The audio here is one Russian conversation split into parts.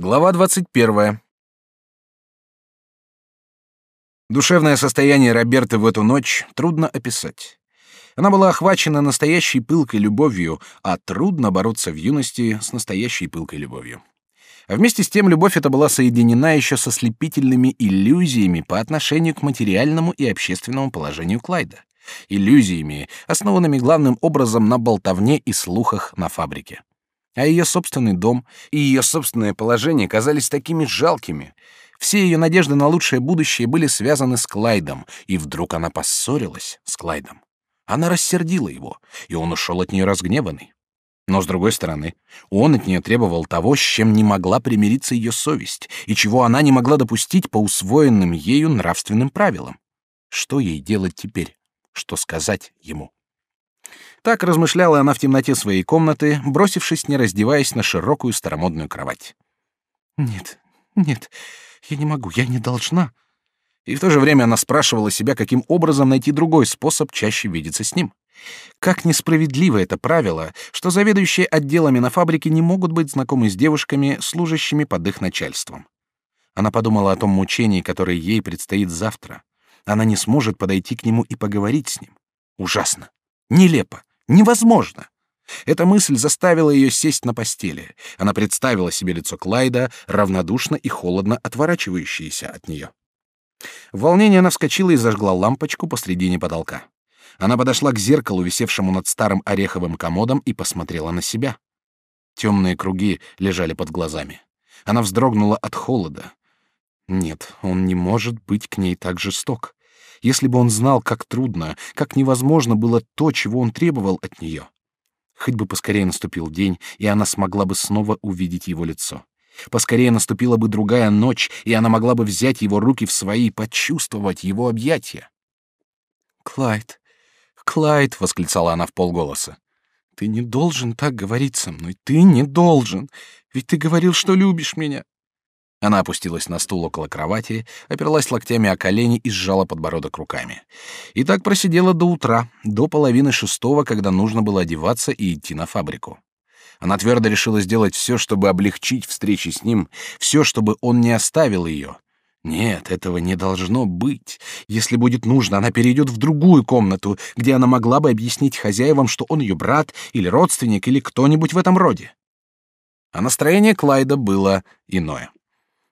Глава 21. Душевное состояние Роберты в эту ночь трудно описать. Она была охвачена настоящей пылкой любовью, а трудно бороться в юности с настоящей пылкой любовью. А вместе с тем любовь эта была соединена еще со слепительными иллюзиями по отношению к материальному и общественному положению Клайда. Иллюзиями, основанными главным образом на болтовне и слухах на фабрике а ее собственный дом и ее собственное положение казались такими жалкими. Все ее надежды на лучшее будущее были связаны с Клайдом, и вдруг она поссорилась с Клайдом. Она рассердила его, и он ушел от нее разгневанный. Но с другой стороны, он от нее требовал того, с чем не могла примириться ее совесть, и чего она не могла допустить по усвоенным ею нравственным правилам. Что ей делать теперь? Что сказать ему? Так размышляла она в темноте своей комнаты, бросившись, не раздеваясь, на широкую старомодную кровать. «Нет, нет, я не могу, я не должна». И в то же время она спрашивала себя, каким образом найти другой способ чаще видеться с ним. Как несправедливо это правило, что заведующие отделами на фабрике не могут быть знакомы с девушками, служащими под их начальством. Она подумала о том мучении, которое ей предстоит завтра. Она не сможет подойти к нему и поговорить с ним. Ужасно. Нелепо. Невозможно. Эта мысль заставила ее сесть на постели. Она представила себе лицо Клайда, равнодушно и холодно отворачивающееся от нее. В волнении она вскочила и зажгла лампочку посредине потолка. Она подошла к зеркалу, висевшему над старым ореховым комодом, и посмотрела на себя. Темные круги лежали под глазами. Она вздрогнула от холода. Нет, он не может быть к ней так жесток если бы он знал, как трудно, как невозможно было то, чего он требовал от нее. Хоть бы поскорее наступил день, и она смогла бы снова увидеть его лицо. Поскорее наступила бы другая ночь, и она могла бы взять его руки в свои и почувствовать его объятия. «Клайд, Клайд!» — восклицала она в полголоса. «Ты не должен так говорить со мной, ты не должен, ведь ты говорил, что любишь меня. Она опустилась на стул около кровати, оперлась локтями о колени и сжала подбородок руками. И так просидела до утра, до половины шестого, когда нужно было одеваться и идти на фабрику. Она твердо решила сделать все, чтобы облегчить встречи с ним, все, чтобы он не оставил ее. Нет, этого не должно быть. Если будет нужно, она перейдет в другую комнату, где она могла бы объяснить хозяевам, что он ее брат или родственник или кто-нибудь в этом роде. А настроение Клайда было иное.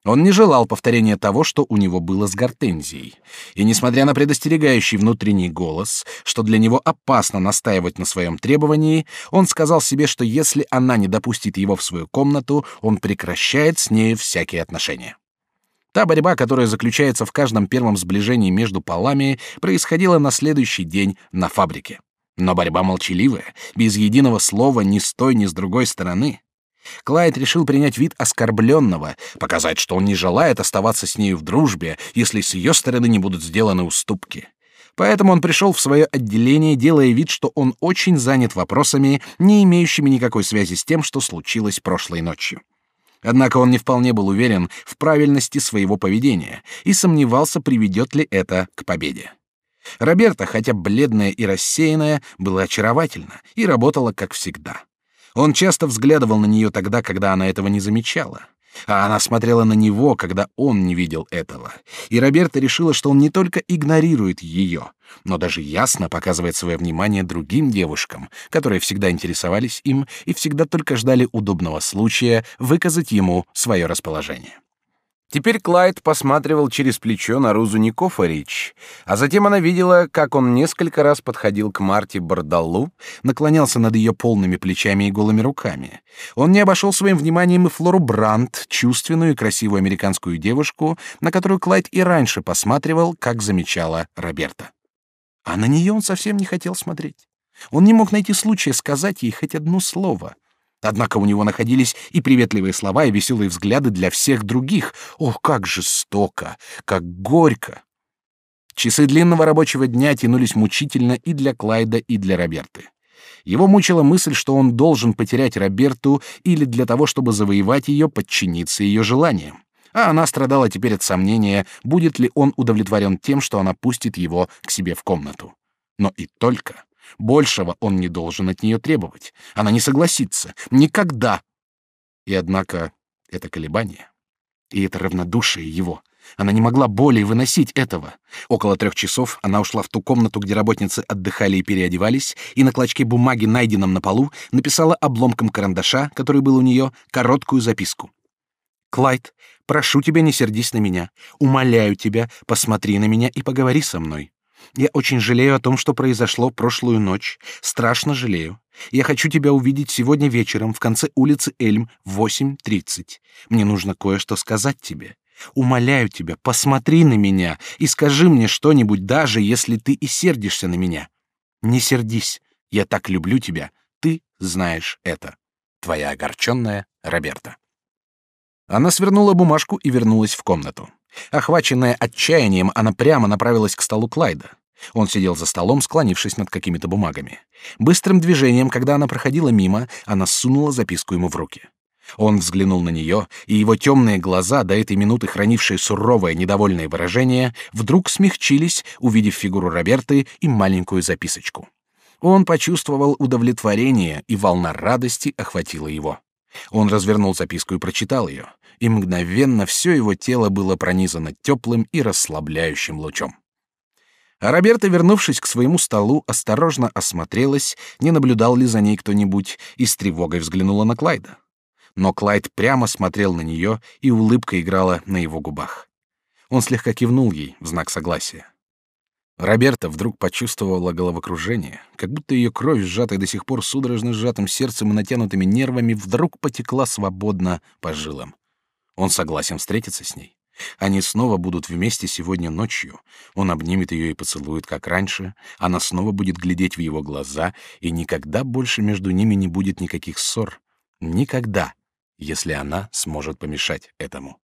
Он не желал повторения того, что у него было с Гортензией. И несмотря на предостерегающий внутренний голос, что для него опасно настаивать на своем требовании, он сказал себе, что если она не допустит его в свою комнату, он прекращает с ней всякие отношения. Та борьба, которая заключается в каждом первом сближении между полами, происходила на следующий день на фабрике. Но борьба молчаливая, без единого слова ни с той, ни с другой стороны. Клайд решил принять вид оскорбленного, показать, что он не желает оставаться с нею в дружбе, если с ее стороны не будут сделаны уступки. Поэтому он пришел в свое отделение, делая вид, что он очень занят вопросами, не имеющими никакой связи с тем, что случилось прошлой ночью. Однако он не вполне был уверен в правильности своего поведения и сомневался, приведет ли это к победе. Роберта, хотя бледная и рассеянная, была очаровательна и работала как всегда. Он часто взглядывал на нее тогда, когда она этого не замечала. А она смотрела на него, когда он не видел этого. И Роберта решила, что он не только игнорирует ее, но даже ясно показывает свое внимание другим девушкам, которые всегда интересовались им и всегда только ждали удобного случая выказать ему свое расположение. Теперь Клайд посматривал через плечо на Рузу Никофорич, а затем она видела, как он несколько раз подходил к Марте Бардаллу, наклонялся над ее полными плечами и голыми руками. Он не обошел своим вниманием и Флору Брандт, чувственную и красивую американскую девушку, на которую Клайд и раньше посматривал, как замечала Роберта. А на нее он совсем не хотел смотреть. Он не мог найти случая сказать ей хоть одно слово — Однако у него находились и приветливые слова, и веселые взгляды для всех других. Ох, как жестоко, как горько! Часы длинного рабочего дня тянулись мучительно и для Клайда, и для Роберты. Его мучила мысль, что он должен потерять Роберту или для того, чтобы завоевать ее, подчиниться ее желаниям. А она страдала теперь от сомнения, будет ли он удовлетворен тем, что она пустит его к себе в комнату. Но и только. Большего он не должен от нее требовать. Она не согласится. Никогда. И однако это колебание. И это равнодушие его. Она не могла более выносить этого. Около трех часов она ушла в ту комнату, где работницы отдыхали и переодевались, и на клочке бумаги, найденном на полу, написала обломком карандаша, который был у нее, короткую записку. «Клайд, прошу тебя, не сердись на меня. Умоляю тебя, посмотри на меня и поговори со мной. Я очень жалею о том, что произошло прошлую ночь. Страшно жалею. Я хочу тебя увидеть сегодня вечером в конце улицы Эльм в 8.30. Мне нужно кое-что сказать тебе. Умоляю тебя, посмотри на меня и скажи мне что-нибудь, даже если ты и сердишься на меня. Не сердись. Я так люблю тебя. Ты знаешь это. Твоя огорченная Роберта. Она свернула бумажку и вернулась в комнату. Охваченная отчаянием, она прямо направилась к столу Клайда. Он сидел за столом, склонившись над какими-то бумагами. Быстрым движением, когда она проходила мимо, она сунула записку ему в руки. Он взглянул на нее, и его темные глаза, до этой минуты хранившие суровое, недовольное выражение, вдруг смягчились, увидев фигуру Роберты и маленькую записочку. Он почувствовал удовлетворение, и волна радости охватила его. Он развернул записку и прочитал ее, и мгновенно все его тело было пронизано теплым и расслабляющим лучом. А Роберта, вернувшись к своему столу, осторожно осмотрелась, не наблюдал ли за ней кто-нибудь, и с тревогой взглянула на Клайда. Но Клайд прямо смотрел на нее, и улыбка играла на его губах. Он слегка кивнул ей в знак согласия. Роберта вдруг почувствовала головокружение, как будто ее кровь, сжатая до сих пор судорожно сжатым сердцем и натянутыми нервами, вдруг потекла свободно по жилам. Он согласен встретиться с ней. Они снова будут вместе сегодня ночью. Он обнимет ее и поцелует, как раньше. Она снова будет глядеть в его глаза, и никогда больше между ними не будет никаких ссор. Никогда, если она сможет помешать этому.